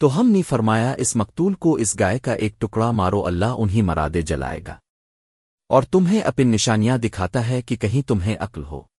تو ہم نے فرمایا، اس مقتول کو اس گائے کا ایک ٹکڑا مارو، اللہ انہیں مرادے جلائے گا۔ اور تمہیں اپن نشانیاں دکھاتا ہے کہ کہیں تمہیں عقل ہو۔